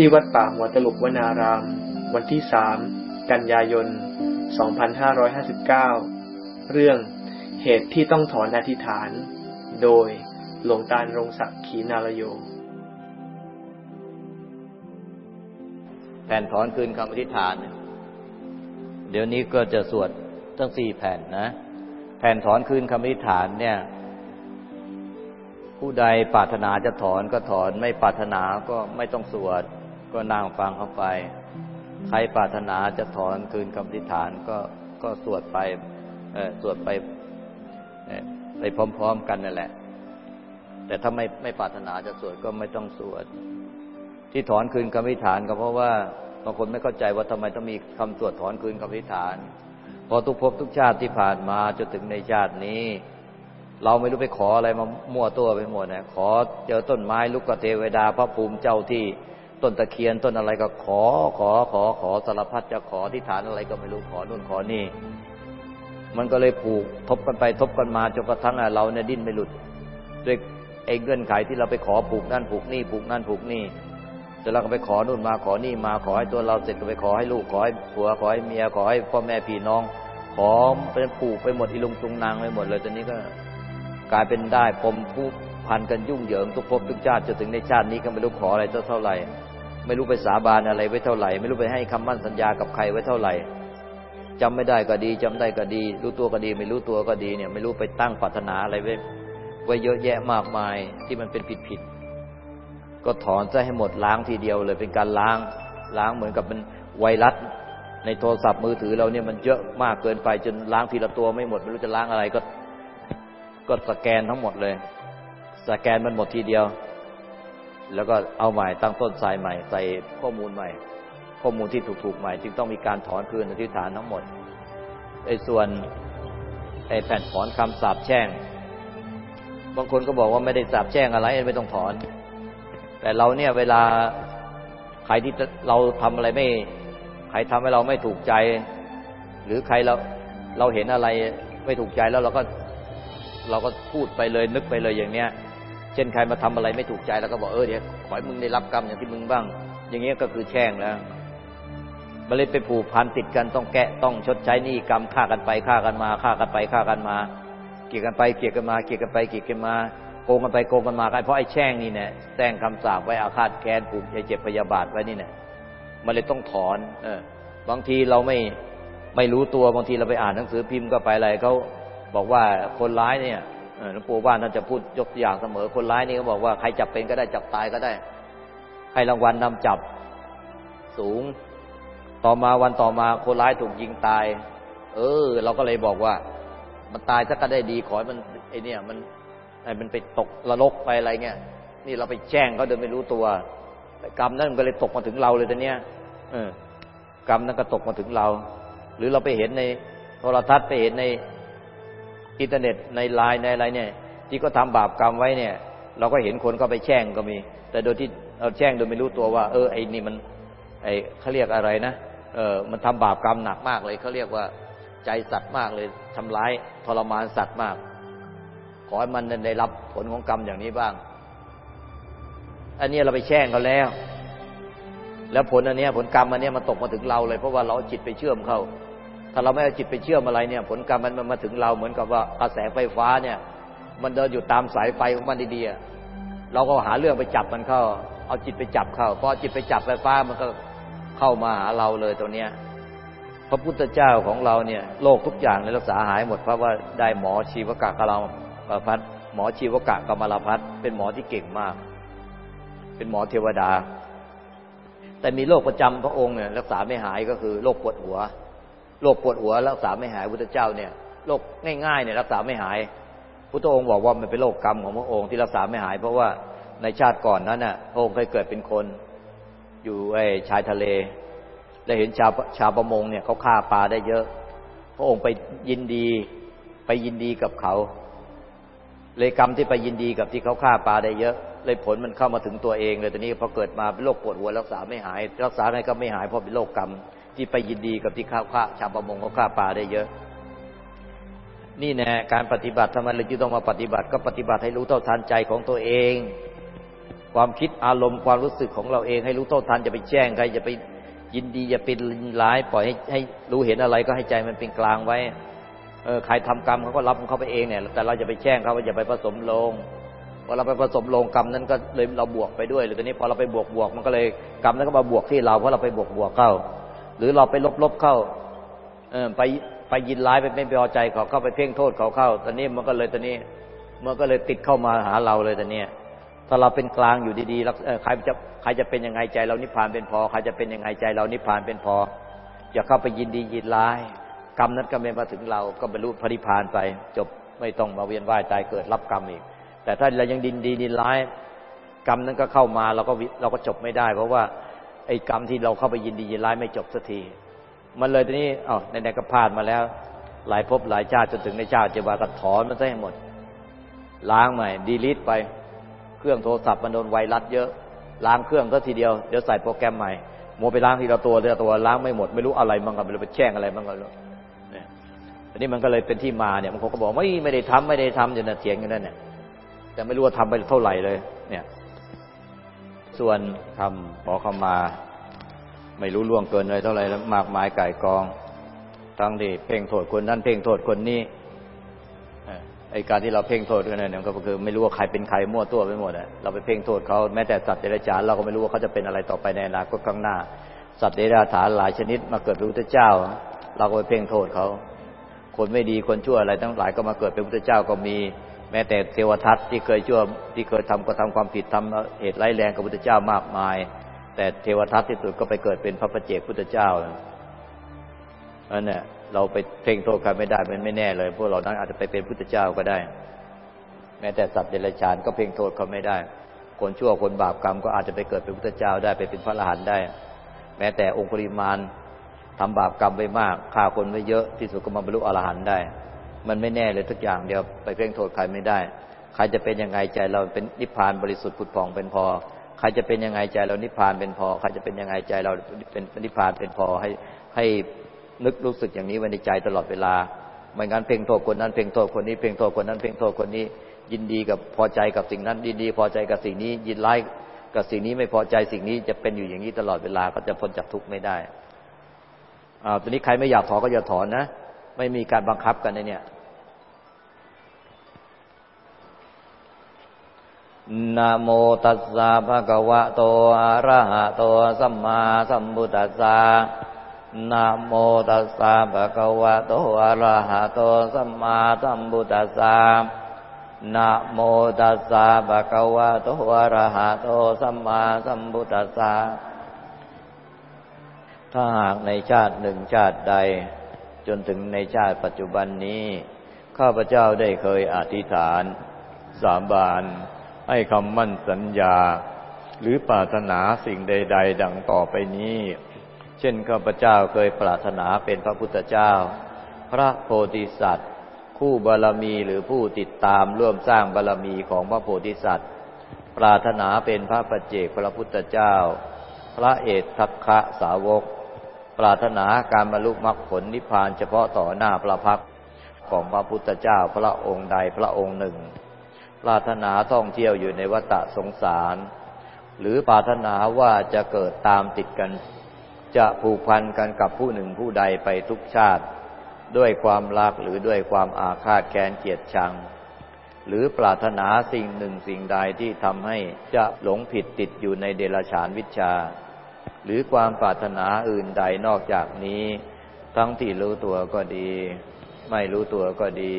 ที่วัดป่าหัวตลุกวนาราม วันที่สามกันยายน 2559 เรื่องเหตุที่ต้องถอนอธิษฐาน โดยหลวงตารงศักดิ์ขีนาลโย แผ่นถอนคืนคำอธิษฐาน เดี๋ยวนี้ก็จะสวดทั้งสี่แผ่นนะ แผ่นถอนคืนคำอธิษฐานเนี่ย ผู้ใดปรารถนาจะถอนก็ถอน ไม่ปรารถนาก็ไม่ต้องสวด ก็นั่งฟังเข้าไป ใครปรารถนาจะถอนคืนคำอธิฐานก็ก็สวดไปสวดไปไปพร้อม ๆ กันนั่นแหละ แต่ถ้าไม่ไม่ปรารถนาจะสวดก็ไม่ต้องสวด ที่ถอนคืนคำอธิฐานก็เพราะว่าบางคนไม่เข้าใจว่าทำไมต้องมีคำสวดถอนคืนคำอธิฐานพอทุกภพทุกชาติที่ผ่านมาจนถึงในชาตินี้ เราไม่รู้ไปขออะไรมามั่วตัวไปหมดนะขอเจอต้นไม้ลูกกเทวดาพระภูมิเจ้าที่ ต้นตะเคียนต้นอะไรก็ขอ ขอขอขอสารพัดจะขอที่ฐานอะไรก็ไม่รู้ขอนู่นขอนี่ มันก็เลยผูกทบกันไปทบกันมาจนกระทั่งเราเนี่ยดิ้นไม่หลุดด้วยไอ้เงื่อนไขที่เราไปขอผูกนั่นผูกนี่ผูกนั่นผูกนี่แต่เราก็ไปขอนู่นมาขอนี่มาขอให้ตัวเราเสร็จก็ไปขอให้ลูกขอให้ผัวขอให้เมียขอให้พ่อแม่พี่น้อง ขอเป็นผูกไปหมดอีลุงตุงนางไปหมดเลยตอนนี้ก็กลายเป็นได้ปมผู้พันกันยุ่งเหยิงทุกภพทุกชาติจนถึงในชาตินี้ก็ไม่รู้ขออะไรเท่าไหร่ ไม่รู้ไปสาบานอะไรไว้เท่าไหร่ ไม่รู้ไปให้คำมั่นสัญญากับใครไว้เท่าไหร่จำไม่ได้ก็ดีจำได้ก็ดี รู้ตัวก็ดี ไม่รู้ตัวก็ดีเนี่ย ไม่รู้ไปตั้งปรารถนาอะไรไว้ไว้เยอะแยะมากมายที่มันเป็นผิดผิดก็ถอนซะให้หมดล้างทีเดียวเลย เป็นการล้างล้างเหมือนกับเป็นไวรัสในโทรศัพท์มือถือเราเนี่ยมันเยอะมากเกินไปจนล้างทีละตัวไม่หมดไม่รู้จะล้างอะไรก็ ก็สแกนทั้งหมดเลย สแกนมันหมดทีเดียว แล้วก็เอาใหม่ตั้งต้นสายใหม่ใส่ข้อมูลใหม่ ข้อมูลที่ถูกๆใหม่ จึงต้องมีการถอนคืนอธิษฐานทั้งหมดไอ้ส่วนไอ้แผ่นถอนคำสาบแช่ง บางคนก็บอกว่าไม่ได้สาบแช่งอะไรไม่ต้องถอน แต่เราเนี่ยเวลาใครที่เราทำอะไรไม่ใครทำให้เราไม่ถูกใจ หรือใครเราเราเห็นอะไรไม่ถูกใจแล้วเราก็เราก็พูดไปเลยนึกไปเลยอย่างเนี้ย ช่นใครมาทำอะไรไม่ถูกใจแล้วก็บอกเออเดี๋ยวขอให้มึงได้รับกรรมอย่างที่มึงบ้าง อย่างเงี้ยก็คือแช่งแล้วมันเลยไปผูกพันติดกันต้องแกะต้องชดใช้หนี้กรรมฆ่ากันไปฆ่ากันมาฆ่ากันไปฆ่ากันมา เกี่ยกันไปเกี่ยกันมา เกี่ยกันไปเกี่ยกันมาโกงกันไปโกงกันมาเพราะไอ้แช่งนี่เนี่ยแซงคำสาปไว้อาฆาตแค้นผูกใจเจ็บพยาบาทไว้นี่เนี่ยมันเลยต้องถอน เออ บางทีเราไม่ไม่รู้ตัวบางทีเราไปอ่านหนังสือพิมพ์ก็ไปอะไรเขาบอกว่าคนร้ายเนี่ย หลวงปู่บ้านท่านจะพูดยกตัวอย่างเสมอคนร้ายนี่เขาบอกว่าใครจับเป็นก็ได้จับตายก็ได้ ให้รางวัลนำจับสูง ต่อมาวันต่อมาคนร้ายถูกยิงตาย เออ เราก็เลยบอกว่า มันตายถ้าก็ได้ดีขอให้มันไอเนี่ยมันไอมันไปตกระลกไปอะไรเงี้ยนี่เราไปแจ้งเขาโดยไม่รู้ตัวกรรมนั้นมันก็เลยตกมาถึงเราเลยตอนเนี้ยเออกรรมนั้นก็ตกมาถึงเรา หรือเราไปเห็นในโทรทัศน์ไปเห็นใน อินเทอร์เน็ตในไลน์ในอะไรเนี่ย ที่ก็ทำบาปกรรมไว้เนี่ย เราก็เห็นคนก็ไปแช่งก็มี แต่โดยที่เราแช่งโดยไม่รู้ตัวว่า เออไอ้นี่มัน ไอ้เขาเรียกอะไรนะเออมันทำบาปกรรมหนักมากเลยเขาเรียกว่าใจสัตว์มากเลยทำร้ายทรมานสัตว์มาก ขอให้มันได้รับผลของกรรมอย่างนี้บ้าง อันนี้เราไปแช่งเขาแล้ว แล้วผลอันนี้ผลกรรมอันนี้มันตกมาถึงเราเลยเพราะว่าเราจิตไปเชื่อมเข้า ถ้าเราไม่เอาจิตไปเชื่อมอะไรเนี่ย ผลกรรมมันมาถึงเราเหมือนกับว่ากระแสไฟฟ้าเนี่ย มันเดินอยู่ตามสายไฟของมันดีๆเราก็หาเรื่องไปจับมันเข้า เอาจิตไปจับเข้าพอจิตไปจับไฟฟ้ามันก็เข้ามาหาเราเลยตัวเนี้ยพระพุทธเจ้าของเราเนี่ยโรคทุกอย่างในรักษาหายหมดเพราะว่าได้หมอชีวกะกลาพัฒหมอชีวกะกมลพัฒเป็นหมอที่เก่งมาก เป็นหมอเทวดา แต่มีโรคประจำพระองค์เนี่ยรักษาไม่หายก็คือโรคปวดหัว โรคปวดหัวรักษาไม่หายพุทธเจ้าเนี่ยโรคง่ายๆเนี่ยรักษาไม่หาย พุทธองค์บอกว่ามันเป็นโรคกรรมของพระองค์ที่รักษาไม่หาย เพราะว่าในชาติก่อนนั้นน่ะพระองค์เคยเกิดเป็นคน อยู่ไอ้ชายทะเลได้เห็นชาวชาวประมงเนี่ยเขาฆ่าปลาได้เยอะ พระองค์ไปยินดีไปยินดีกับเขา เลยกรรมที่ไปยินดีกับที่เขาฆ่าปลาได้เยอะ เลยผลมันเข้ามาถึงตัวเองเลยตอนนี้พอเกิดมาเป็นโรคปวดหัวรักษาไม่หาย รักษาไงก็ไม่หายเพราะเป็นโรคกรรม ที่ไปยินดีกับที่ข้าฆ่าชาวประมงเขาฆ่าปลาได้เยอะ นี่แน่การปฏิบัติทำไมเราจึงต้องมาปฏิบัติ ก็ปฏิบัติให้รู้เท่าทันใจของตัวเอง ความคิดอารมณ์ความรู้สึกของเราเองให้รู้เท่าทันจะไปแจ้งใครจะไปยินดีจะเป็นร้ายปล่อยให้ให้รู้เห็นอะไรก็ให้ใจมันเป็นกลางไว้ เออใครทำกรรมเขาก็รับเขาไปเองเนี่ย แต่เราจะไปแจ้งเขาว่าอย่าไปผสมลงพอเราไปผสมลงกรรมนั้นก็เลยเราบวกไปด้วยหรือตอนนี้พอเราไปบวกบวกมันก็เลยกรรมนั้นก็มาบวกที่เราเพราะเราไปบวกบวกเข้า หรือเราไปลบลบเข้า เออไปไปยินร้ายไปไม่พอใจเขาเข้าไปเพ่งโทษเขาเข้า ตอนนี้มันก็เลยตอนนี้มันก็เลยติดเข้ามาหาเราเลยตอนนี้ถ้าเราเป็นกลางอยู่ดีๆใครจะใครจะเป็นยังไงใจเรานิพพานเป็นพอใครจะเป็นยังไงใจเรานิพพานเป็นพออย่าเข้าไปยินดียินร้าย กรรมนั้นก็ไม่มาถึงเราก็บรรลุพระนิพพานไป จบไม่ต้องมาเวียนว่ายตายเกิดรับกรรมอีก แต่ถ้าเรายังดินดีดินร้าย กรรมนั้นก็เข้ามาเราก็เราก็จบไม่ได้ เพราะว่า ไอ้กรรมที่เราเข้าไปยินดียินร้ายไม่จบสักที มันเลยทีนี้อ๋อในๆก็พลาดมาแล้ว หลายภพหลายชาติจนถึงในชาติจะว่าก็ถอนมันซะให้หมด ล้างใหม่ ดีลิทไป เครื่องโทรศัพท์มันโดนไวรัสเยอะ ล้างเครื่องก็ทีเดียว เดี๋ยวใส่โปรแกรมใหม่โมไปล้างทีละตัวทีละตัวล้างไม่หมด ไม่รู้อะไรมันก็ไม่รู้ไปแช่งอะไรมันก็รู้เนี่ยอันนี้มันก็เลยเป็นที่มาเนี่ยมันก็บอกไม่ไม่ได้ทำไม่ได้ทำอยู่นะเถียงกันนั่นเนี่ยแต่ไม่รู้ว่าทำไปเท่าไหร่เลย เนี่ย ส่วนทำขอเข้ามา ไม่รู้ล่วงเกินเลยเท่าไหร่แล้วมากมายไก่กอง ทั้งที่เพ่งโทษคนนั้นเพ่งโทษคนนี้ไอการที่เราเพ่งโทษกันเนี่ยก็คือไม่รู้ว่าใครเป็นใครมั่วตัวไปหมดอะเราไปเพ่งโทษเขาแม้แต่สัตว์เดรัจฉานเราก็ไม่รู้ว่าเขาจะเป็นอะไรต่อไปในอนาคตข้างหน้า สัตว์เดรัจฉานหลายชนิดมาเกิดเป็นพระเจ้า เราก็ไปเพ่งโทษเขา คนไม่ดีคนชั่วอะไรทั้งหลายก็มาเกิดเป็นพระเจ้าก็มี แม้แต่เทวทัตที่เคยชั่วที่เคยทำก็ทำความผิดทำเหตุร้ายแรงกับพระเจ้ามากมาย แต่เทวทัตที่สุดก็ไปเกิดเป็นพระประเจกพุทธเจ้าอันนี้เราไปเพ่งโทษใครไม่ได้มันไม่แน่เลยพวกเรานั้นอาจจะไปเป็นพุทธเจ้าก็ได้ แม้แต่สัตว์เดรัจฉานก็เพ่งโทษเขาไม่ได้ คนชั่วคนบาปกรรมก็อาจจะไปเกิดเป็นพุทธเจ้าได้ไปเป็นพระอรหันต์ได้ แม้แต่องคุริมานทำบาปกรรมไปมากฆ่าคนไว้เยอะที่สุดก็มาบรรลุอรหันต์ได้ มันไม่แน่เลยทุกอย่างเดียวไปเพ่งโทษใครไม่ได้ ใครจะเป็นยังไงใจเราเป็นนิพพานบริสุทธิ์ผุดผ่องเป็นพอ ใครจะเป็นยังไงใจเรานิพพานเป็นพอ ใครจะเป็นยังไงใจเราเป็นนิพพานเป็นพอให้ให้นึกรู้สึกอย่างนี้ไว้ในใจตลอดเวลาไม่งั้นเพ่งโทษคนนั้นเพ่งโทษคนนี้เพ่งโทษคนนั้นเพ่งโทษคนนี้ ยินดีกับพอใจกับสิ่งนั้นยินดีพอใจกับสิ่งนี้ ยินไล่กับสิ่งนี้ไม่พอใจสิ่งนี้จะเป็นอยู่อย่างนี้ตลอดเวลาก็จะพ้นจากทุกข์ไม่ได้อ่าตอนนี้ใครไม่อยากถอนก็อย่าถอนนะ ไม่มีการบังคับกันในเนี่ยนะโมตัสสะภะคะวะโตอะระหะโตสัมมาสัมพุทธัสสะนะโมตัสสะภะคะวะโตอะระหะโตสัมมาสัมพุทธัสสะนะโมตัสสะภะคะวะโตอะระหะโตสัมมาสัมพุทธัสสะถ้าหากในชาติหนึ่งชาติใด จนถึงในชาติปัจจุบันนี้ ข้าพเจ้าได้เคยอธิษฐาน สาบาน ให้คำมั่นสัญญา หรือปรารถนาสิ่งใด ๆ ดังต่อไปนี้ เช่นข้าพเจ้าเคยปรารถนาเป็นพระพุทธเจ้า พระโพธิสัตว์ คู่บารมีหรือผู้ติดตามร่วมสร้างบารมีของพระโพธิสัตว์ ปรารถนาเป็นพระปัจเจกพระพุทธเจ้า พระเอกทักคะสาวก ปรารถนาการบรรลุมรรคผลนิพพานเฉพาะต่อหน้าพระพักของพระพุทธเจ้าพระองค์ใดพระองค์หนึ่ง ปรารถนาท่องเที่ยวอยู่ในวัฏสงสาร หรือปรารถนาว่าจะเกิดตามติดกัน จะผูกพันกันกับผู้หนึ่งผู้ใดไปทุกชาติ ด้วยความรักหรือด้วยความอาฆาตแค้นเกลียดชัง หรือปรารถนาสิ่งหนึ่งสิ่งใดที่ทำให้จะหลงผิดติดอยู่ในเดรัจฉานวิชา หรือความปรารถนาอื่นใดนอกจากนี้ ทั้งที่รู้ตัวก็ดี ไม่รู้ตัวก็ดี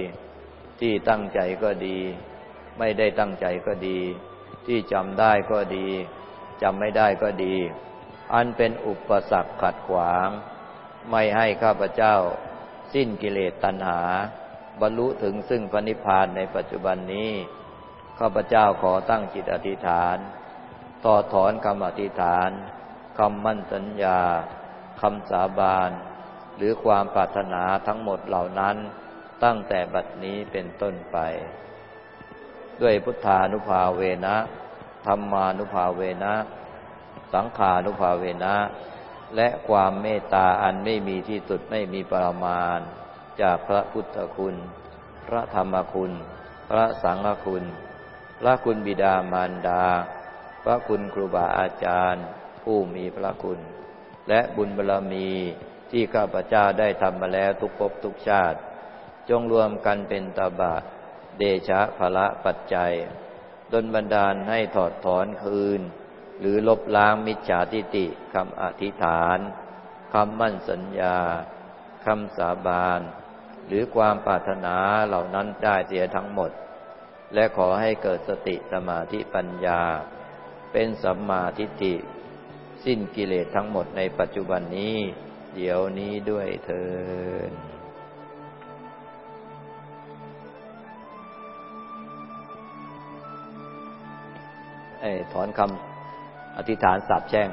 ที่ตั้งใจก็ดี ไม่ได้ตั้งใจก็ดี ที่จำได้ก็ดีจำไม่ได้ก็ดี อันเป็นอุปสรรคขัดขวาง ไม่ให้ข้าพเจ้า สิ้นกิเลสตัณหา บรรลุถึงซึ่งพระนิพพานในปัจจุบันนี้ข้าพเจ้าขอตั้งจิตอธิษฐาน ต่อถอนคำอธิษฐาน คำมั่นสัญญาคำสาบาน หรือความปรารถนาทั้งหมดเหล่านั้น ตั้งแต่บัดนี้เป็นต้นไป ด้วยพุทธานุภาเวนะธรรมานุภาเวนะ สังขานุภาเวนะ และความเมตตาอันไม่มีที่สุดไม่มีปรมาณ จากพระพุทธคุณ พระธรรมคุณ พระสังฆคุณ พระคุณบิดามารดา พระคุณครูบาอาจารย์ ผู้มีพระคุณ และบุญบารรมีที่ข้าพเจ้าได้ทำมาแล้วทุกภพทุกชาติ จงรวมกันเป็นตาบะ เดชะภละปัจจัยดนบันดาลให้ถอดถอนคืน หรือลบล้างมิจฉาทิฏฐิคำอธิษฐานคำมั่นสัญญาคำสาบาน หรือความปรารถนาเหล่านั้นได้เสียทั้งหมด และขอให้เกิดสติสมาธิปัญญา เป็นสัมมาทิฏฐิ สิ้นกิเลสทั้งหมดในปัจจุบันนี้ เดี๋ยวนี้ด้วยเถิดถอนคำอธิษฐานสาบแช่ง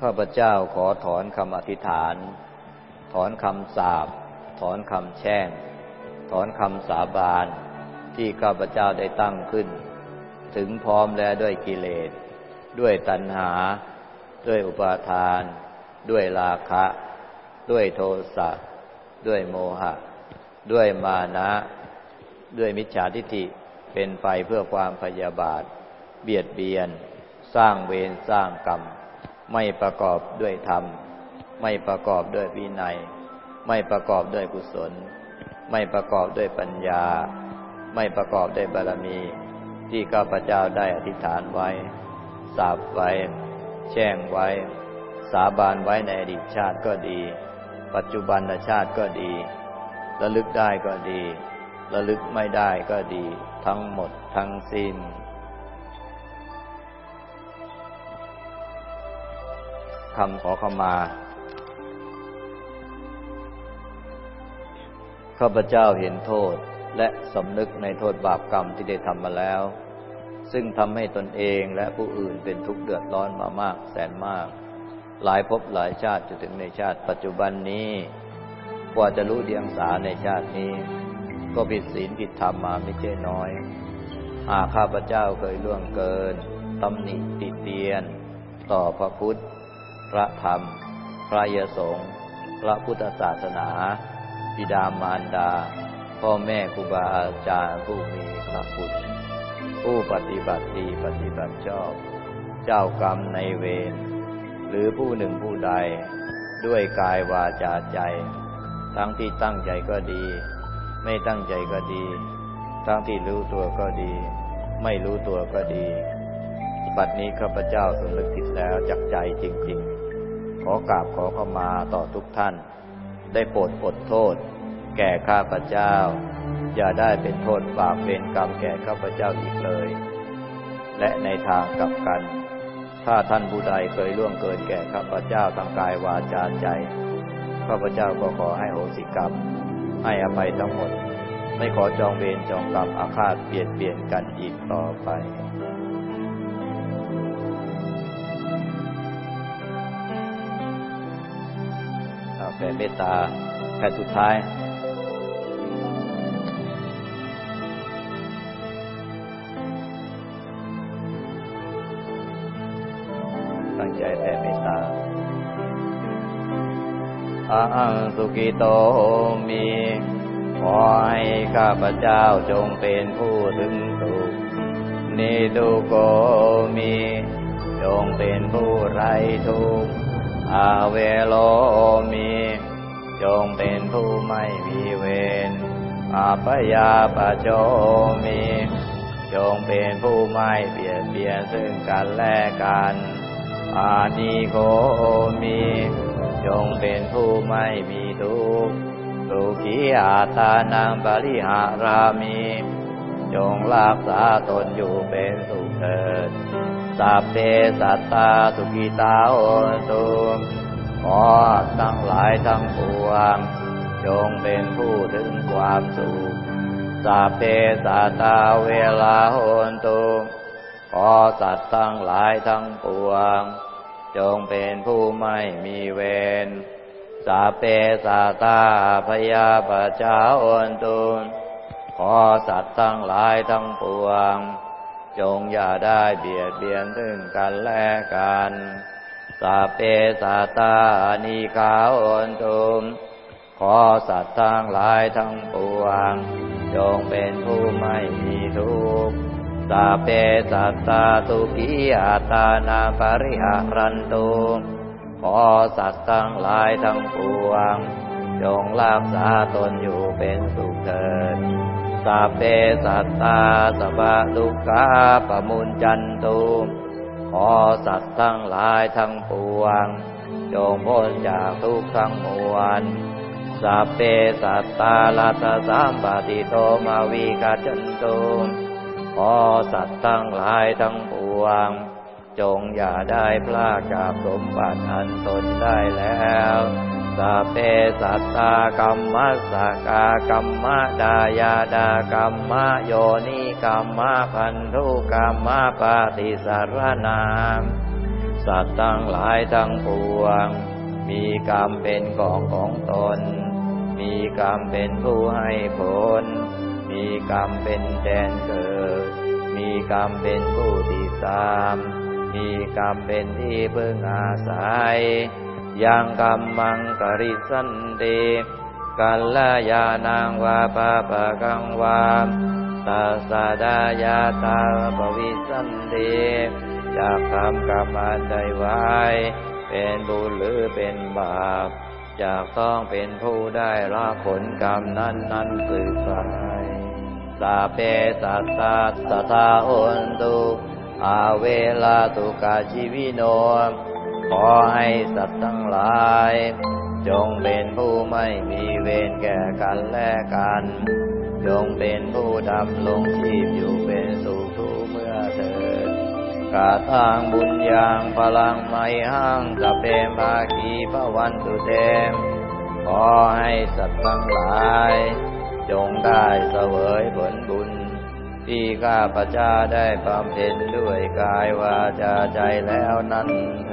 ข้าพเจ้าขอถอนคำอธิษฐาน ถอนคำสาบ ถอนคำแช่ง ถอนคำสาบาน ที่ข้าพเจ้าได้ตั้งขึ้น ถึงพร้อมแล้วด้วยกิเลส ด้วยตัณหา ด้วยอุปาทาน ด้วยราคะ ด้วยโทสะ ด้วยโมหะ ด้วยมานะ ด้วยมิจฉาทิฏฐิเป็นไปเพื่อความพยาบาท เบียดเบียน สร้างเวรสร้างกรรม ไม่ประกอบด้วยธรรม ไม่ประกอบด้วยวินัย ไม่ประกอบด้วยกุศล ไม่ประกอบด้วยปัญญา ไม่ประกอบด้วยบารมีที่ข้าพเจ้าได้อธิษฐานไว้ สาบไว้ แช่งไว้ สาบานไว้ในอดีตชาติก็ดี ปัจจุบันชาติก็ดี ระลึกได้ก็ดี ระลึกไม่ได้ก็ดี ทั้งหมดทั้งสิ้น คำขอขมาข้าพเจ้าเห็นโทษ และสำนึกในโทษบาปกรรมที่ได้ทำมาแล้ว ซึ่งทำให้ตนเองและผู้อื่นเป็นทุกข์เดือดร้อนมามากแสนมาก หลายภพหลายชาติจนถึงในชาติปัจจุบันนี้ กว่าจะรู้เดียงสาในชาตินี้ ก็ผิดศีลผิดธรรมมาไม่ใช่น้อยหากข้าพเจ้าเคยล่วงเกินตำหนิติเตียน ต่อพระพุทธ พระธรรม พระยสงฆ์พระพุทธศาสนา บิดามารดา พ่อแม่ครูบาอาจารย์ผู้มีพระคุณผู้ปฏิบัติดีปฏิบัติชอบ เจ้ากรรมในเวรหรือผู้หนึ่งผู้ใด ด้วยกายวาจาใจ ทั้งที่ตั้งใจก็ดี ไม่ตั้งใจก็ดี ทั้งที่รู้ตัวก็ดี ไม่รู้ตัวก็ดี บัดนี้ข้าพเจ้าสำนึกผิดแล้วจากใจจริง ๆ ขอกราบขอเข้ามาต่อทุกท่าน ได้โปรดอดโทษ แก่ข้าพเจ้า อย่าได้เป็นโทษบาปเป็นกรรมแก่ข้าพเจ้าอีกเลย และในทางกลับกัน ถ้าท่านผู้ใดเคยล่วงเกินแก่ข้าพเจ้าทางกายวาจาใจ ข้าพเจ้าก็ขอให้โหสิกรรม ให้อภัยทั้งหมด ไม่ขอจองเวรจองกรรมอาฆาตเปลี่ยนเปลี่ยนกันอีกต่อไปแผ่เมตตาแผ่สุดท้าย อังสุกิโตมีขอให้ข้าพเจ้าจงเป็นผู้ถึงสุขนิทุโกมี จงเป็นผู้ไรทุกข์อาเวโลมี จงเป็นผู้ไม่มีเวรอาปยาปโจมี จงเป็นผู้ไม่เบียดเบียนซึ่งกันและกัน อานิโกมี จงเป็นผู้ไม่มีทุกข์สุขีอาตานังบริหารามี จงรักษาตนอยู่เป็นสุขเถิดสัพเพสัตตาสุกิตาโอตุขอทั้งหลายทั้งปวงจงเป็นผู้ถึงความสุขสัพเพสัตตาเวลาโหนตุขอสัตว์ทั้งหลายทั้งปวง จงเป็นผู้ไม่มีเวรสัพเพสัตาพยาปเจ้าโอนตุขอสัตว์ทั้งหลายทั้งปวง จงอย่าได้เบียดเบียนถึงกันและกันสัพเพสัตานิกาอนตุมขขอสัตว์ทั้งหลายทั้งปวง จงเป็นผู้ไม่มีทุกข์ สาเปสัตตาตุกิอาตานาปริหารันตุขอสัตว์ทั้งหลายทั้งปวง จงรักษาตนอยู่เป็นสุขเถิดสาเปสัตตาสบะทุกขาปมุนจันตุขอสัตว์ทั้งหลายทั้งปวง จงพ้นจากทุกข์ทั้งมวลสัพเพสัตตาลัตสามปฏิโตมาวิกาจันตุ ขอสัตว์ทั้งหลายทั้งปวง จงอย่าได้พลาดจากสมบัติอันตนได้แล้วสัพเพสัตตากรรมสักากรรมดายาดากรรมโยนิกรรมพันธุกรรมปฏิสารนามสัตว์ทั้งหลายทั้งปวง มีกรรมเป็นของของตน มีกรรมเป็นผู้ให้ผล มีกรรมเป็นแดนเกิด มีกรรมเป็นผู้ติดตาม มีกรรมเป็นที่พึ่งอาศัย ยังกรรมังกริสันเดกัลลายานางวาปะปะกังวาตาสาดายาตาปวิสันเดจากทำกรรมอันใดไว้ เป็นบุญหรือเป็นบาปจากต้องเป็นผู้ได้รับผลกรรมนั้นนั้นสืบไป สาเปสัตตาสตาโอนตุอาเวลาตุกาชีวิโน ขอให้สัตว์ทั้งหลาย จงเป็นผู้ไม่มีเวรแก่กันและกัน จงเป็นผู้ดำลงชีพอยู่เป็นสุขทุกเมื่อเถิดกาทางบุญยางพลังไม่ห้างจะเป็นภาคีพระวันตุเตมขอให้สัตว์ทั้งหลาย จงได้เสวยผลบุญ ที่ข้าพเจ้าได้บำเพ็ญด้วยกายวาจาใจแล้วนั้นเธ